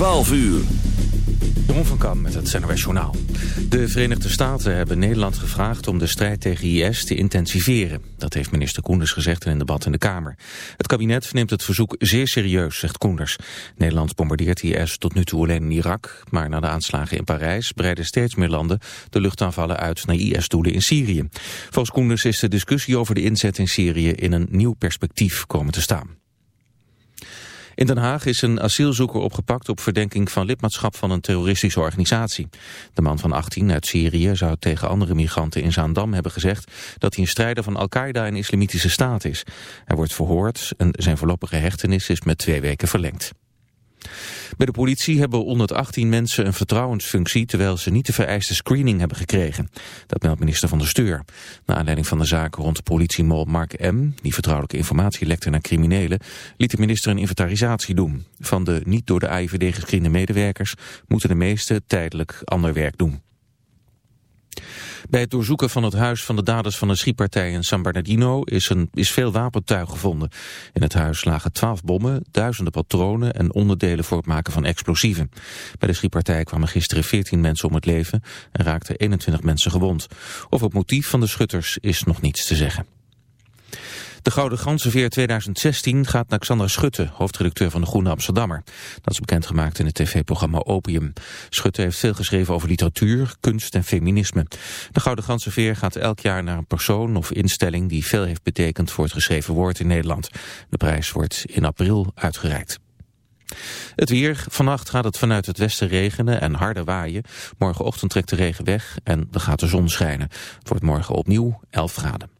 12 uur. Jeroen van Kam met het NOS Journaal. De Verenigde Staten hebben Nederland gevraagd om de strijd tegen IS te intensiveren. Dat heeft minister Koenders gezegd in een debat in de Kamer. Het kabinet neemt het verzoek zeer serieus, zegt Koenders. Nederland bombardeert IS tot nu toe alleen in Irak, maar na de aanslagen in Parijs breiden steeds meer landen de luchtaanvallen uit naar IS-doelen in Syrië. Volgens Koenders is de discussie over de inzet in Syrië in een nieuw perspectief komen te staan. In Den Haag is een asielzoeker opgepakt op verdenking van lidmaatschap van een terroristische organisatie. De man van 18 uit Syrië zou tegen andere migranten in Zaandam hebben gezegd dat hij een strijder van Al-Qaeda en Islamitische Staat is. Hij wordt verhoord en zijn voorlopige hechtenis is met twee weken verlengd. Bij de politie hebben 118 mensen een vertrouwensfunctie... terwijl ze niet de vereiste screening hebben gekregen. Dat meldt minister Van der Steur. Na aanleiding van de zaak rond de politiemol Mark M... die vertrouwelijke informatie lekte naar criminelen... liet de minister een inventarisatie doen. Van de niet door de AIVD gescreende medewerkers... moeten de meeste tijdelijk ander werk doen. Bij het doorzoeken van het huis van de daders van de schietpartij in San Bernardino is, een, is veel wapentuig gevonden. In het huis lagen twaalf bommen, duizenden patronen en onderdelen voor het maken van explosieven. Bij de schietpartij kwamen gisteren 14 mensen om het leven en raakten 21 mensen gewond. Over het motief van de schutters is nog niets te zeggen. De Gouden Ganzenveer 2016 gaat naar Xander Schutte, hoofdredacteur van de Groene Amsterdammer. Dat is bekendgemaakt in het tv-programma Opium. Schutte heeft veel geschreven over literatuur, kunst en feminisme. De Gouden Ganzenveer gaat elk jaar naar een persoon of instelling die veel heeft betekend voor het geschreven woord in Nederland. De prijs wordt in april uitgereikt. Het weer. Vannacht gaat het vanuit het westen regenen en harder waaien. Morgenochtend trekt de regen weg en dan gaat de zon schijnen. Het wordt morgen opnieuw 11 graden.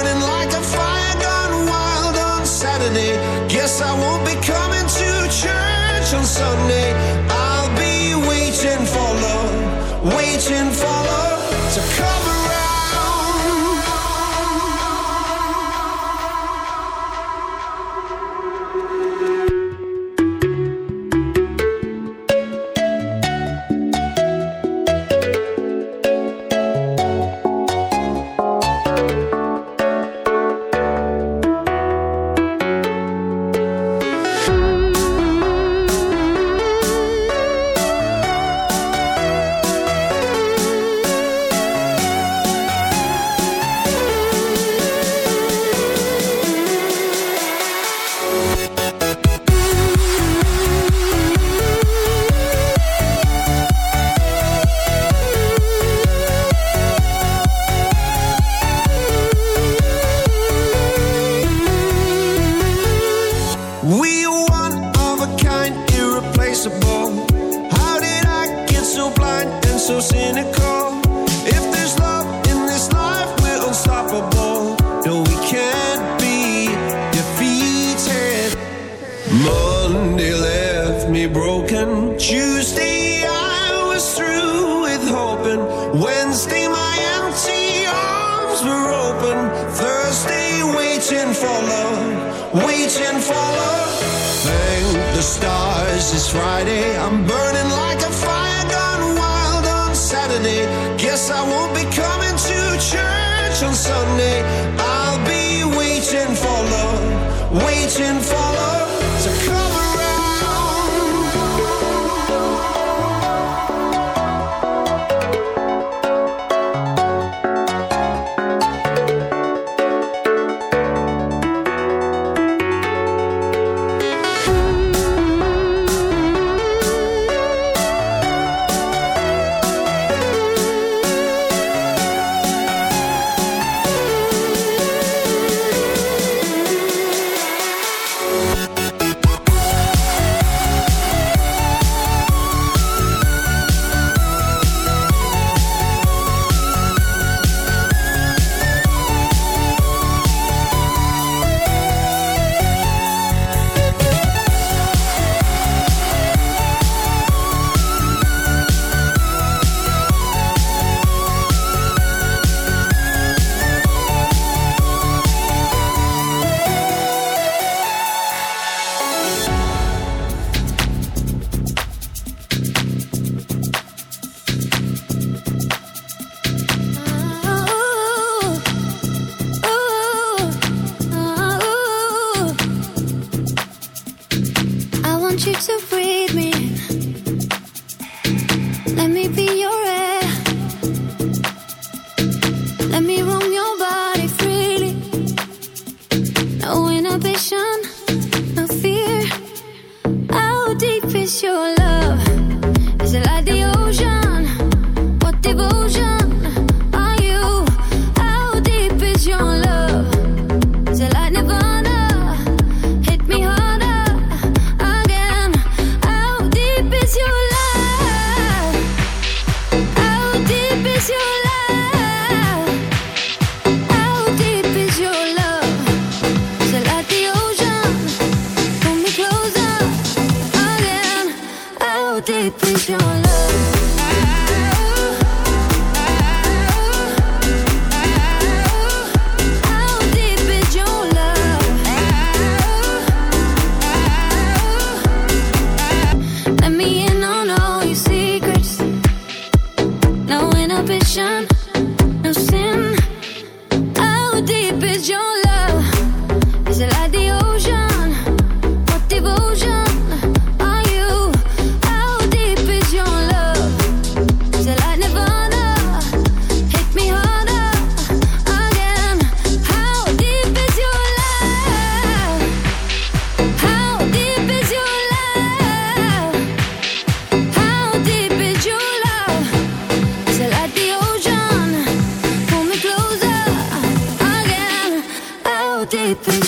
We Friday.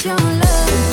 your love.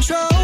Control,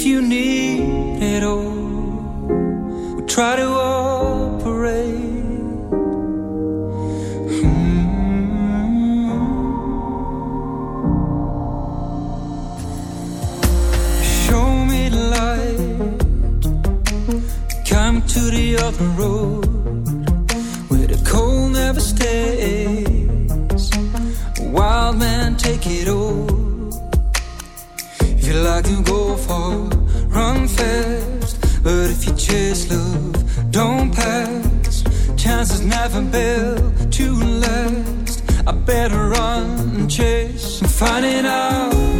if you need it all. We try to operate. Show me the light. Come to the other road where the cold never stays. Wild man, take it all. Like to go far, run fast. But if you chase love, don't pass. Chances never built to last. I better run and chase. I'm finding out